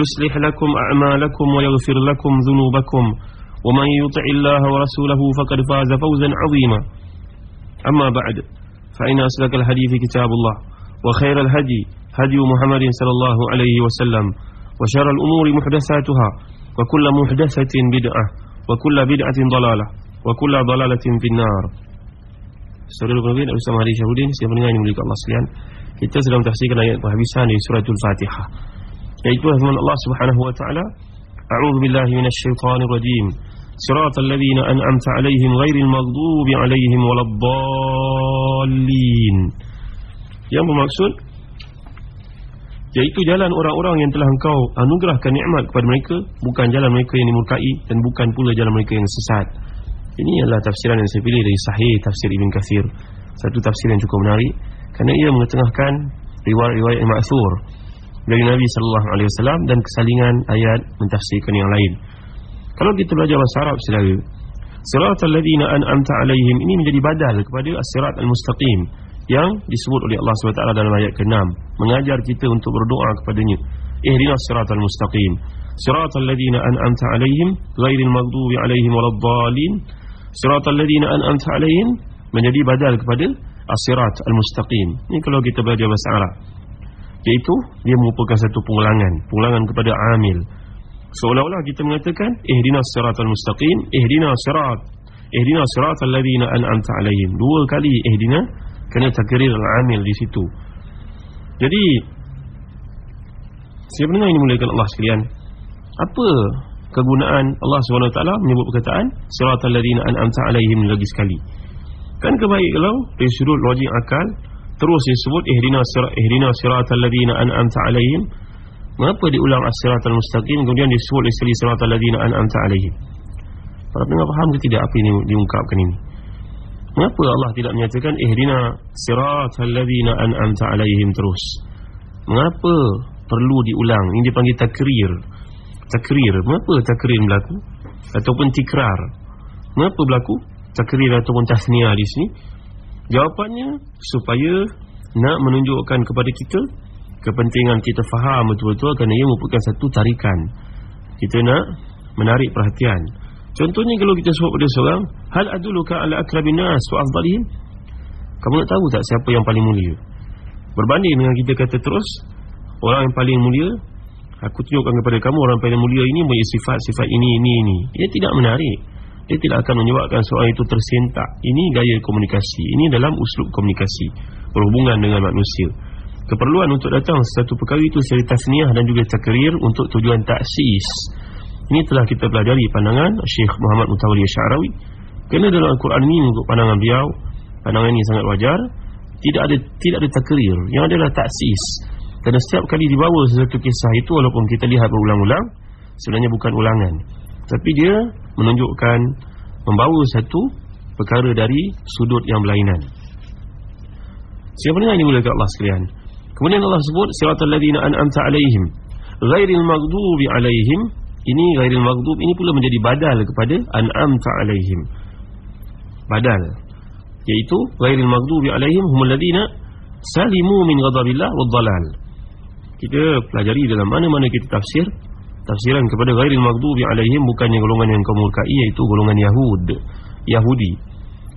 يصلح لكم أعمالكم ويغفر لكم ذنوبكم. ومن يطع الله ورسوله فقد فاز فوزا عظيما. أما بعد فإن أسلك الحديث كتاب الله وخير الهدي هدي محمد صلى الله عليه وسلم وشر الأمور محدثاتها وكل محدثة بدعة وكل بدعة ضلالة وكل ضلالة في النار. Saudara Nabi Nabi Muhammad Syahudin mendengar ini mulia Allah sekalian? Kita sedang mentafsirkan ayat penghabisan dari suratul Fatihah. Iaitu firman Allah Subhanahu wa taala A'udzu billahi minasyaitonir rajim. Siratal ladzina an'amta 'alaihim ghairil maghdubi 'alaihim waladdallin. Yang bermaksud Iaitu jalan orang-orang yang telah engkau anugerahkan nikmat kepada mereka Bukan jalan mereka yang dimurkai Dan bukan pula jalan mereka yang sesat. Ini adalah tafsiran yang saya pilih dari Sahih Tafsir Ibn Kathir. Satu tafsir yang cukup menarik Kerana ia mengetengahkan riwayat-riwayat yang maksur dari Nabi sallallahu alaihi wasallam dan kesalingan ayat mentafsirkan yang lain. Kalau kita belajar bahasa Arab saudara, siratal ladzina an'amta alaihim ini menjadi badal kepada as-sirat al-mustaqim yang disebut oleh Allah SWT dalam ayat ke-6 mengajar kita untuk berdoa kepadanya. Ihdinas siratal mustaqim. Siratal ladzina an'amta alaihim ghairil maghdubi alaihim waladdallin siratal ladzina an'amta alaihim menjadi badal kepada as-sirat al-mustaqim. Ini kalau kita belajar bahasa Arab Iaitu dia merupakan satu pengulangan. Pengulangan kepada amil. Seolah-olah kita mengatakan Ihdinas siratal mustaqim Ihdinas sirat Ihdinas sirat alladhina an'amta alaihim. Dua kali ihdina Kena takrir al-amil di situ. Jadi Siapa dengar ini mulakan Allah sekalian? Apa kegunaan Allah SWT menyebut perkataan Sirat alladhina an'amta alaihim lagi sekali? Kan kebaik kalau Dari sudut logik akal Terus disebut ihdina sirat ihdina siratal ladzina an'amta alaihim. Mengapa diulang as-siratal mustaqim kemudian disebut istri siratal ladzina an'amta alaihim? Para pendengar faham ke tidak apa ini diungkapkan ini? Mengapa Allah tidak menyatakan ihdina siratal ladzina an'amta alaihim terus? Mengapa perlu diulang? Ini dipanggil takrir. Takrir. Mengapa takrir berlaku? Ataupun tikrar. Mengapa berlaku? Takrir ataupun tasniah di sini? Jawapannya supaya nak menunjukkan kepada kita kepentingan kita faham betul-betul kerana ia merupakan satu tarikan. Kita nak menarik perhatian. Contohnya kalau kita sebut pada seorang, hal aduluka ala akrabin nas wa afdalihim? Kamu nak tahu tak siapa yang paling mulia? Berbanding dengan kita kata terus, orang yang paling mulia, aku tunjukkan kepada kamu orang paling mulia ini mempunyai sifat-sifat ini ini ini. Ia tidak menarik dia tidak akan menyebabkan seorang itu tersentak. Ini gaya komunikasi. Ini dalam uslub komunikasi berhubungan dengan manusia. Keperluan untuk datang satu perkara itu secara tasniah dan juga takrir untuk tujuan taksis. Ini telah kita pelajari pandangan Syekh Muhammad Mutawali Syarawi. Kerana dalam Al-Quran ini untuk pandangan beliau, pandangan ini sangat wajar. Tidak ada tidak ada takrir. Yang adalah taksis. Kerana setiap kali dibawa sesuatu kisah itu walaupun kita lihat berulang-ulang, sebenarnya bukan ulangan. Tapi dia menunjukkan membawa satu perkara dari sudut yang berlainan. Siapa dengar ini mulia Allah sekalian? Kemudian Allah sebut siratal ladzina an'amta alaihim ghairil maghdubi alaihim ini ghairil maghdub ini pula menjadi badal kepada an'amta alaihim. Badal iaitu ghairil maghdubi alaihim humul ladzina salimu min ghadabillah wad dalal. Kita pelajari dalam mana-mana kita tafsir tafsiran kepada ghairil maghdubi alaihim bukannya golongan yang kaum murkai iaitu golongan Yahud. Yahudi.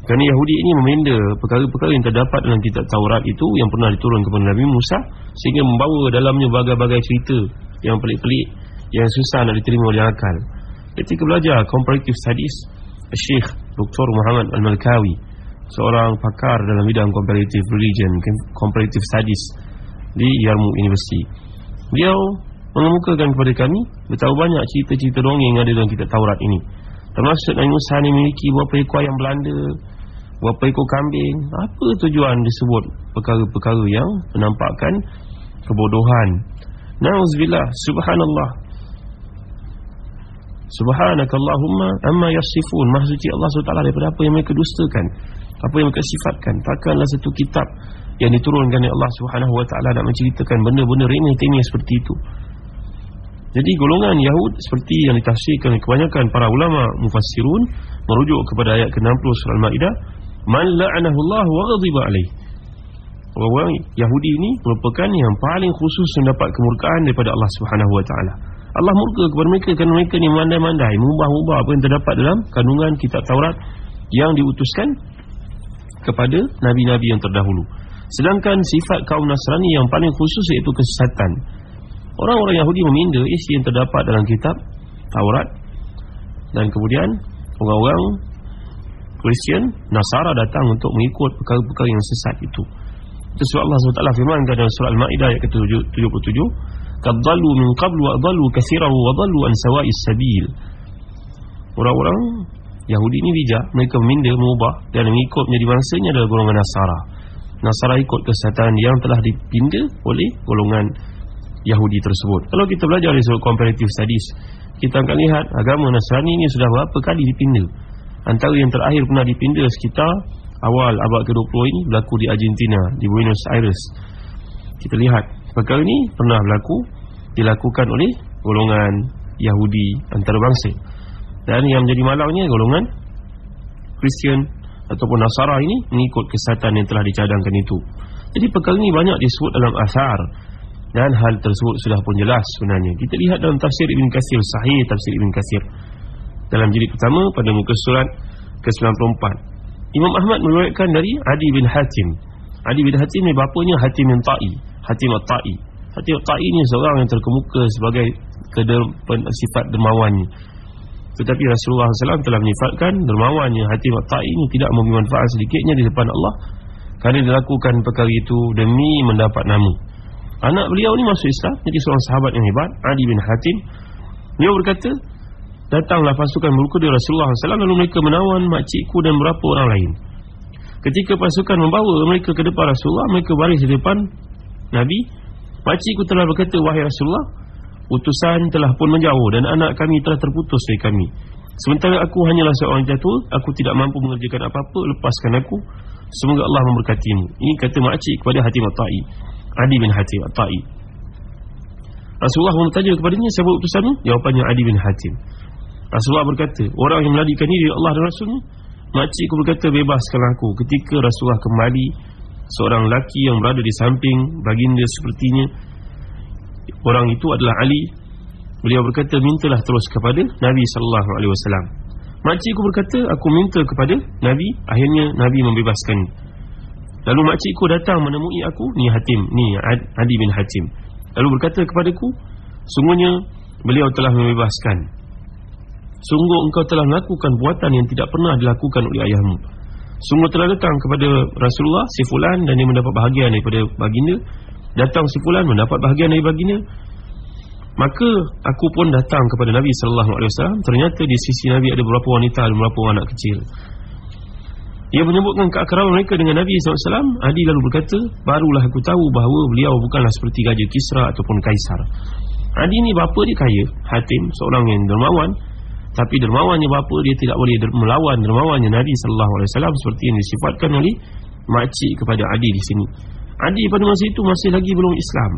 Kerana Yahudi ini memenda perkara-perkara yang terdapat dalam kitab Taurat itu yang pernah diturun kepada Nabi Musa sehingga membawa dalamnya bagai-bagai cerita yang pelik-pelik yang susah nak diterima oleh akal. Ketika belajar comparative studies Syekh Dr. Muhammad Al-Malkawi seorang pakar dalam bidang comparative religion comparative studies di Yarmouk University. Beliau mengemukakan kepada kami betapa banyak cerita-cerita dongeng yang ada dalam kitab Taurat ini. Termasuk Nabi Musa ini memiliki berapa ekor ayam Belanda berapa ekor kambing. Apa tujuan disebut perkara-perkara yang menampakkan kebodohan? Nauzubillah. Subhanallah. Subhanakallahumma amma yasifun. Maha suci Allah SWT daripada apa yang mereka dustakan Apa yang mereka sifatkan. Takkanlah satu kitab yang diturunkan oleh Allah SWT Nak menceritakan benda-benda remeh-temeh seperti itu Jadi golongan Yahud Seperti yang ditafsirkan kebanyakan para ulama Mufassirun Merujuk kepada ayat ke-60 surah Al-Ma'idah Man la'anahu Allah wa ghadiba alaih Orang-orang Yahudi ini merupakan yang paling khusus mendapat kemurkaan daripada Allah Subhanahu Wa Taala. Allah murka kepada mereka kerana mereka ni mandai-mandai mengubah-ubah apa yang terdapat dalam kandungan kitab Taurat yang diutuskan kepada nabi-nabi yang terdahulu. Sedangkan sifat kaum Nasrani yang paling khusus iaitu kesesatan. Orang-orang Yahudi meminda isi yang terdapat dalam kitab Taurat. Dan kemudian orang-orang Kristian Nasara datang untuk mengikut perkara-perkara yang sesat itu. Itu sebab Allah SWT firmankan dalam surah Al-Ma'idah ayat ke-77 kadzalu min qablu wa adallu katsiran wa dallu an sawa'is sabil. Orang-orang Yahudi ini bijak mereka meminda mengubah dan mengikut menjadi bangsanya adalah golongan Nasara. Nasara ikut kesesatan yang telah dipinda oleh golongan Yahudi tersebut. Kalau kita belajar dari sudut comparative studies kita akan lihat agama Nasrani ini sudah berapa kali dipinda antara yang terakhir pernah dipinda sekitar awal abad ke-20 ini berlaku di Argentina di Buenos Aires. Kita lihat Perkara ini pernah berlaku Dilakukan oleh golongan Yahudi antarabangsa. Dan yang menjadi malangnya golongan Kristian Ataupun Nasara ini Mengikut kesatan yang telah dicadangkan itu. Jadi perkara ini banyak disebut dalam asar Dan hal tersebut sudah pun jelas sebenarnya. Kita lihat dalam tafsir Ibn Qasir Sahih tafsir Ibn Qasir Dalam jilid pertama pada muka surat ke-94. Imam Ahmad meruatkan dari Adi bin Hatim. Adi bin Hatim ni bapanya Hatim bin Ta'i. Hatim At-Ta'i. Hatim At-Ta'i ni seorang yang terkemuka sebagai sifat dermawannya tetapi Rasulullah SAW telah menyifatkan dermawannya. Hatim At-Ta'i ini tidak memberi manfaat sedikitnya di depan Allah kerana dilakukan perkara itu demi mendapat nama anak beliau ni masuk Islam jadi seorang sahabat yang hebat Adi bin Hatim. Dia berkata datanglah pasukan berkuda Rasulullah SAW lalu mereka menawan makcikku dan beberapa orang lain. Ketika pasukan membawa mereka ke depan Rasulullah mereka baris di depan Nabi. Pakcikku telah berkata Wahai Rasulullah Utusan telah pun menjauh Dan anak kami telah terputus dari kami. Sementara aku hanyalah seorang jatuh Aku tidak mampu mengerjakan apa-apa Lepaskan aku. Semoga Allah memberkatimu. Ini kata makcik kepada Hatim At-Ta'i Adi bin Hatim At-Ta'i. Rasulullah bertanya kepadanya Siapa utusanmu? Jawapannya Adi bin Hatim. Rasulullah berkata Orang yang meladikan diri Allah dan Rasulnya Makcikku berkata bebaskan aku Ketika Rasulullah kembali seorang lelaki yang berada di samping baginda sepertinya. Orang itu adalah Ali. Beliau berkata mintalah terus kepada Nabi sallallahu alaihi wasallam. Makcikku berkata aku minta kepada Nabi akhirnya Nabi membebaskan lalu makcikku datang menemui aku ni Hatim ni Adi bin Hatim lalu berkata kepadaku sungguhnya beliau telah membebaskan sungguh engkau telah melakukan buatan yang tidak pernah dilakukan oleh ayahmu Sungguh telah datang kepada Rasulullah si fulan dan dia mendapat bahagian daripada baginda. Datang si fulan mendapat bahagian dari baginda. Maka aku pun datang kepada Nabi wasallam. Ternyata di sisi Nabi ada beberapa wanita dan beberapa anak kecil. Dia menyebutkan keakraban mereka dengan Nabi wasallam. Adi lalu berkata, "Barulah aku tahu bahawa beliau bukanlah seperti Raja Kisra ataupun Kaisar." Adi ni bapa dia kaya, Hatim, seorang yang dermawan tapi dermawannya bapa dia tidak boleh melawan dermawannya Nabi wasallam seperti yang disifatkan oleh makcik kepada Adi di sini. Adi pada masa itu masih lagi belum Islam.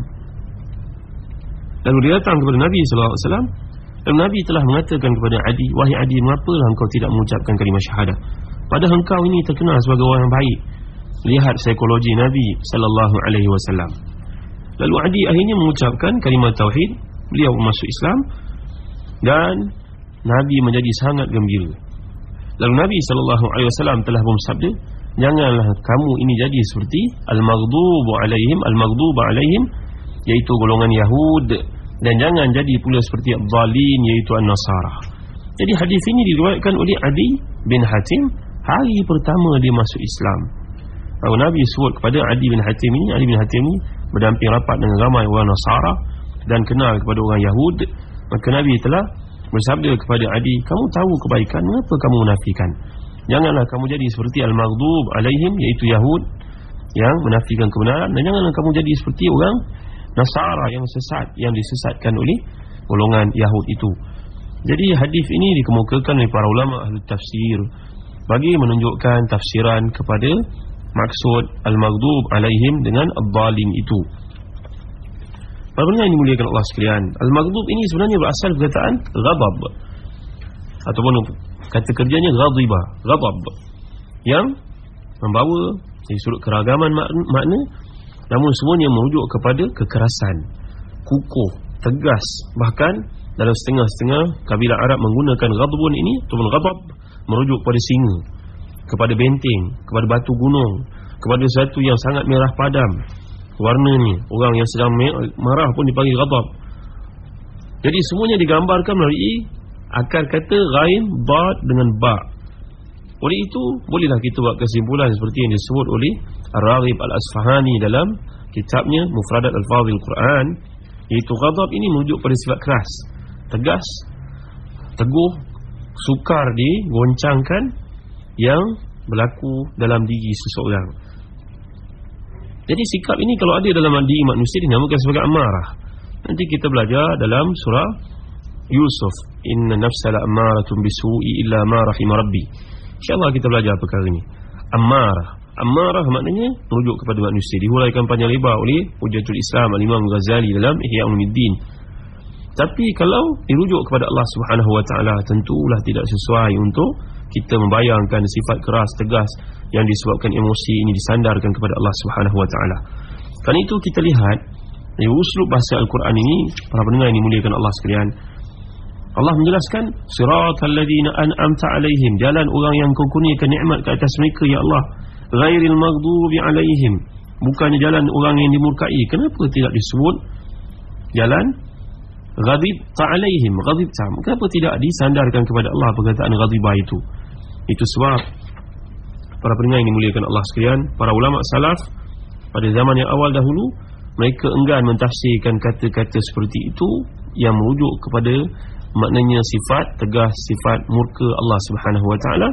Lalu dia datang kepada Nabi wasallam dan Nabi telah mengatakan kepada Adi, "Wahai Adi, mengapalah engkau tidak mengucapkan kalimah syahadah? Padahal engkau ini terkenal sebagai orang yang baik." Lihat psikologi Nabi sallallahu alaihi wasallam. Lalu Adi akhirnya mengucapkan kalimah tauhid, beliau masuk Islam dan Nabi menjadi sangat gembira. Lalu Nabi SAW telah bersabda, janganlah kamu ini jadi seperti al-maghdubu alaihim, al-maghdubu alaihim, iaitu golongan Yahud, dan jangan jadi pula seperti al-dhalin, iaitu al-nasara. Jadi hadis ini diriwayatkan oleh Adi bin Hatim hari pertama dia masuk Islam. Kalau Nabi sebut kepada Adi bin Hatim ini, Adi bin Hatim ini berdamping rapat dengan ramai orang Nasara dan kenal kepada orang Yahud, maka Nabi telah bersabda kepada Adi, kamu tahu kebaikan, mengapa kamu menafikan? Janganlah kamu jadi seperti Al-Maghdub alaihim, iaitu Yahud yang menafikan kebenaran dan janganlah kamu jadi seperti orang Nasara yang sesat, yang disesatkan oleh golongan Yahud itu. Jadi hadis ini dikemukakan oleh para ulama ahli tafsir bagi menunjukkan tafsiran kepada maksud al-maghdub alaihim dengan ad-dhalin itu. Bagaimana ini dimuliakan Allah sekalian? Al-maghdub ini sebenarnya berasal perkataan ghadab ataupun kata kerjanya ghadiba, ghadab yang membawa dari sudut keragaman makna namun semuanya merujuk kepada kekerasan, kukuh, tegas bahkan dalam setengah-setengah kabilah Arab menggunakan ghadbun ini ataupun ghadab merujuk pada singa kepada benteng kepada batu gunung kepada sesuatu yang sangat merah padam. Warnanya orang yang sedang marah pun dipanggil ghadab. Jadi semuanya digambarkan melalui akar kata ghain ba dengan ba. Oleh itu bolehlah kita buat kesimpulan seperti yang disebut oleh Ar-Raghib Al-Asfahani dalam kitabnya Mufradat Al-Fadhil Quran iaitu ghadab ini merujuk pada sifat keras tegas teguh sukar digoncangkan yang berlaku dalam diri seseorang. Jadi sikap ini kalau ada dalam diri manusia dinamakan sebagai amarah. Nanti kita belajar dalam surah Yusuf. Inna nafsala amaratun bisu'i illa ma rahim rabbi. Insyaallah kita belajar perkara ini. Amarah. Amarah maknanya merujuk kepada manusia. Dihuraikan panjang lebar oleh Hujatul Islam Al-Imam Ghazali dalam Ihya Ulumuddin tapi kalau dirujuk kepada Allah Subhanahu Wa Taala tentulah tidak sesuai untuk kita membayangkan sifat keras tegas yang disebabkan emosi ini disandarkan kepada Allah Subhanahu Wa Taala. Kan itu kita lihat di uslub bahasa Al-Quran ini para pendengar yang dimuliakan Allah sekalian Allah menjelaskan siratal ladzina an'amta alaihim jalan orang yang kau kurniakan nikmat ke atas mereka ya Allah ghairil maghdubi alaihim bukannya jalan orang yang dimurkai kenapa tidak disebut jalan ghadib ta'alaihim ghadib ta kenapa tidak disandarkan kepada Allah perkataan ghadibah itu? Itu sebab para pendengar yang dimuliakan Allah sekalian para ulama salaf pada zaman yang awal dahulu mereka enggan mentafsirkan kata-kata seperti itu yang merujuk kepada maknanya sifat tegas sifat murka Allah Subhanahu wa taala.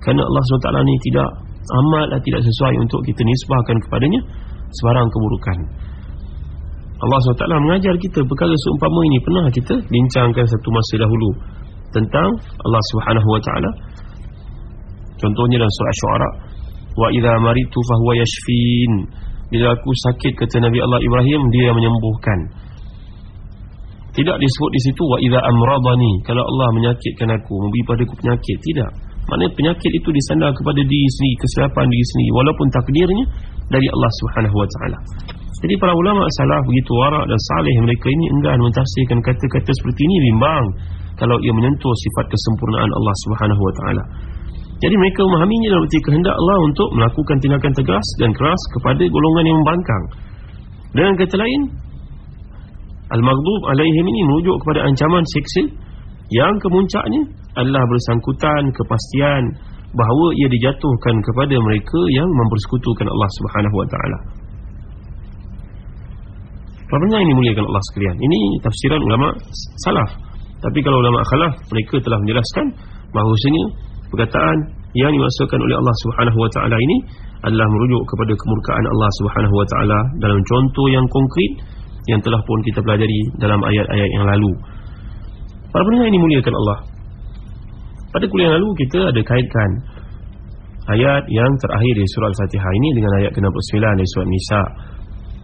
Kerana Allah Subhanahu wa taala ni tidak amat tidak sesuai untuk kita nisbahkan kepadanya sebarang keburukan Allah SWT mengajar kita perkara seumpama ini. Pernah kita bincangkan satu masa dahulu tentang Allah Subhanahu wa taala? Contohnya dalam surah syuara wa idza maritu fa huwa yashfin. Bila aku sakit kata Nabi Allah Ibrahim dia yang menyembuhkan. Tidak disebut di situ wa idza amradani. Kalau Allah menyakitkan aku memberi padaku penyakit tidak. Maknanya penyakit itu disandar kepada diri sendiri kesilapan diri sendiri walaupun takdirnya dari Allah Subhanahu wa taala jadi para ulama salaf begitu warak dan salih mereka ini enggan mentafsirkan kata-kata seperti ini bimbang kalau ia menyentuh sifat kesempurnaan Allah Subhanahu wa taala. Jadi mereka memahaminya dalam arti kehendak Allah untuk melakukan tindakan tegas dan keras kepada golongan yang membangkang. Dengan kata lain, Al-Maghdub alaihim ini merujuk kepada ancaman seksa yang kemuncaknya adalah bersangkutan kepastian bahawa ia dijatuhkan kepada mereka yang mempersekutukan Allah Subhanahu wa taala. Bagaimana ini muliakan Allah sekalian. Ini tafsiran ulama salaf. Tapi kalau ulama khalaf Mereka telah menjelaskan Bahawasanya Perkataan yang dimasukkan oleh Allah ta'ala ini Adalah merujuk kepada kemurkaan Allah ta'ala Dalam contoh yang konkret Yang telah pun kita pelajari Dalam ayat-ayat yang lalu. Para pendengar ini muliakan Allah. Pada kuliah yang lalu kita ada kaitkan Ayat yang terakhir di surah Al-Fatihah ini Dengan ayat ke-69 dari surah Nisa'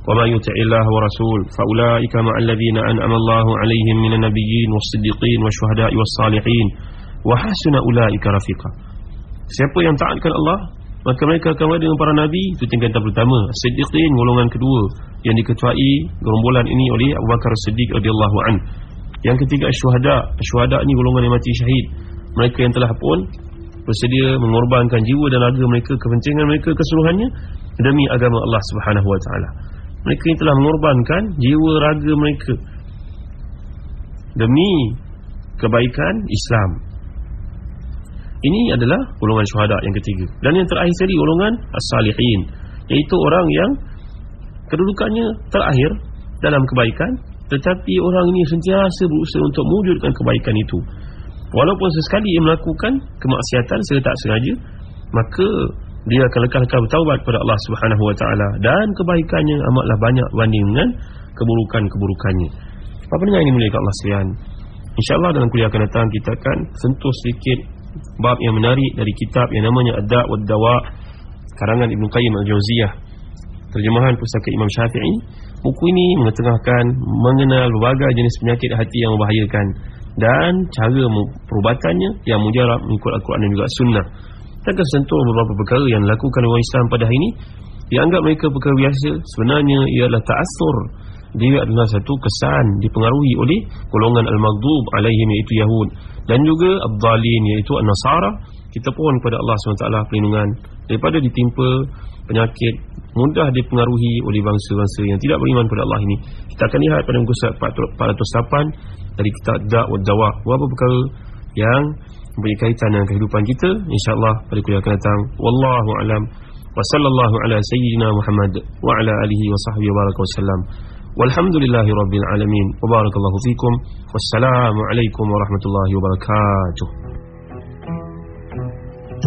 وما يطع الله ورسول فأولئك مع الذين أنعم الله عليهم من النبيين والصديقين والشهداء والصالحين وحسن أولئك رفيقا Siapa yang taatkan Allah Maka mereka akan berada dengan para Nabi Itu tingkatan pertama Siddiqin golongan kedua Yang diketuai gerombolan ini oleh Abu Bakar Siddiq radhiyallahu an. Yang ketiga syuhada Syuhada ini golongan yang mati syahid Mereka yang telah pun Bersedia mengorbankan jiwa dan raga mereka Kepentingan mereka keseluruhannya Demi agama Allah subhanahu wa ta'ala mereka yang telah mengorbankan jiwa raga mereka demi kebaikan Islam Ini adalah golongan syuhada yang ketiga. Dan yang terakhir sekali golongan as-salihin, iaitu orang yang kedudukannya terakhir dalam kebaikan, tetapi orang ini sentiasa berusaha untuk mewujudkan kebaikan itu. Walaupun sesekali ia melakukan kemaksiatan secara tak sengaja, maka dia akan lekal-lekal bertaubat kepada Allah Subhanahu Wa Taala dan kebaikannya amatlah banyak berbanding dengan keburukan-keburukannya. Apa dengar ini mulia Allah sekalian? InsyaAllah dalam kuliah akan datang kita akan sentuh sedikit bab yang menarik dari kitab yang namanya Ad-Da' wa Dawa karangan Ibn Qayyim Al-Jauziyah terjemahan pustaka Imam Syafi'i buku ini mengetengahkan mengenal berbagai jenis penyakit hati yang membahayakan dan cara perubatannya yang mujarab mengikut Al-Quran dan juga Sunnah kita akan sentuh beberapa perkara yang dilakukan oleh Islam pada hari ini? Dianggap mereka perkara biasa sebenarnya ialah ta'asur dia adalah satu kesan dipengaruhi oleh golongan al-maghdub alaihim iaitu Yahud. Dan juga Abdalin iaitu An-Nasara. Kita pohon kepada Allah SWT perlindungan daripada ditimpa penyakit mudah dipengaruhi oleh bangsa-bangsa yang tidak beriman kepada Allah ini. Kita akan lihat pada muka surat 408 dari kitab Da' wa Dawa beberapa perkara yang mempunyai kaitan dengan kehidupan kita. insyaAllah pada kuliah akan datang. Wallahu alam. Wa sallallahu ala sayyidina Muhammad wa ala alihi wa sahbihi baraka wa sallam. Walhamdulillahi rabbil alamin. Wa barakallahu fikum. Wassalamu alaikum warahmatullahi wabarakatuh